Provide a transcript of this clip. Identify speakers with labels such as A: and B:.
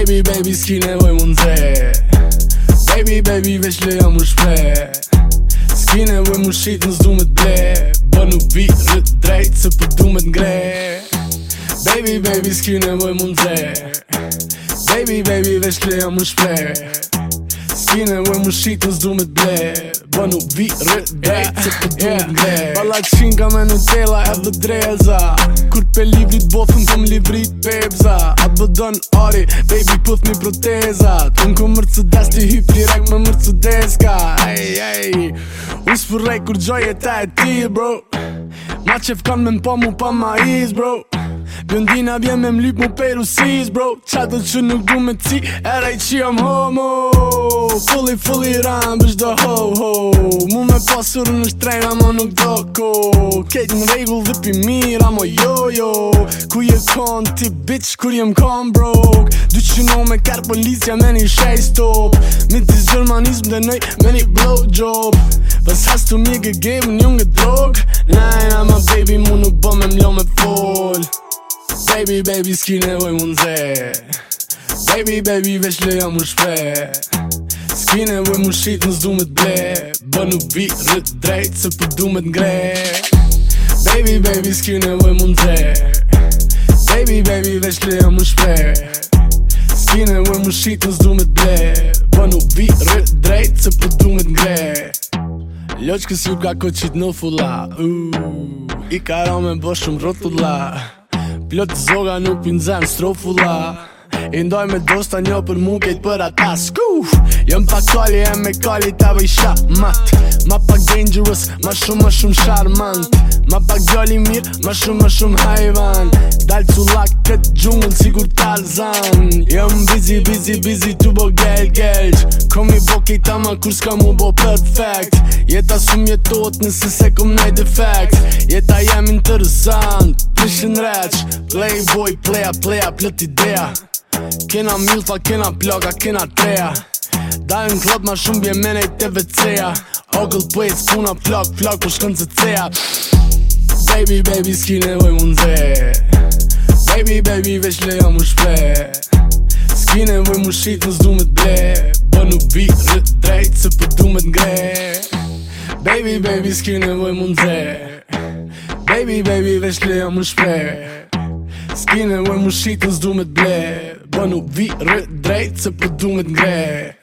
A: Baby, baby, s'ki nevoj mu nëze Baby, baby, veç leja mu shple S'ki nevoj mu shqit nës du me t'ble Bë nuk bi rrët drejt se për du me Baby, baby, s'ki nevoj mu nëze Baby, baby, veç leja mu shple shpine po Me më shqit në zdu me dhe Bë nuk vi rë dhe Se për du me dhe Bala qinga me nutella tela e dhe dreza Kur pe livrit bofën të më livrit pepza A të bëdën ori Baby pëth një proteza Të në ku mërcëdes të hyp një rek me mërcëdes Ej, ej Usë s'përrej kur gjoj e ta e ti bro Ma që fkan me në mu pa ma iz bro Bjëndina vjen me mlyp mu peru siz bro Qa do që nuk du me ti Era i qia më homo Fully, fully run, bësh do ho, ho Mu me pasur në shtrejnë, amo nuk do ko Ketë në regull dhe pi mirë, amo jo, jo Ku je kon, ti bitch, kur jem kon, bro Du që në me kërë policja, me një shej stop Mi të zërmanizm dhe nëj, me një blowjob Pas has të mi gë gëmë, një nga drog Naj, nah, ama baby, mu nuk bë me mlo me fol Baby, baby, s'ki nevoj mund zë Baby, baby, veç le jam u shpër shpine Voj mu shqit në zdu me t'ble Bë nuk bi rrët drejt Se për du me t'ngre Baby, baby, s'kjy ne voj mu ndze Baby, baby, veç le jam më shpe Shpine voj mu shqit në zdu me t'ble Bë nuk bi rrët drejt Se për du me t'ngre Loq kës ju ka qit në fulla uh, I karo me bo shumë rotulla Plot të zoga nuk pinza në strofulla I ndoj me dosta një për mu kejt për ata Skuf Jëm pa kalli e me kalli të vej shak mat Ma pak dangerous, ma shumë ma shumë charmant Ma pak gjalli mirë, ma shumë ma shumë hajvan Dalë cu lak këtë gjungën si kur Tarzan Jëm busy, busy, busy të bo gel, gel Kom i bo kejta ma kur s'ka mu bo perfect Jeta sum jetot nëse se kom nëj defekt Jeta jem interesant Kishin req Playboy, playa, playa, plët Playboy, playa, playa, plët idea Kena mjufa, kena plaka, kena treja Dajnë në klop ma shumë, bje mene i të vëceja Ogëllë për po e ckuna, flak, flak, u po shkën të ceja Baby, baby, s'kine vëj më ndze Baby, baby, veç leja më shple S'kine vëj më shqitë në s'dumit ble Bë nuk vi, rë, drejtë, së për dumit gre Baby, baby, s'kine vëj më ndze Baby, baby, veç leja më shple spinning when mushik das du mit bl bl no vi drejt se du mit bl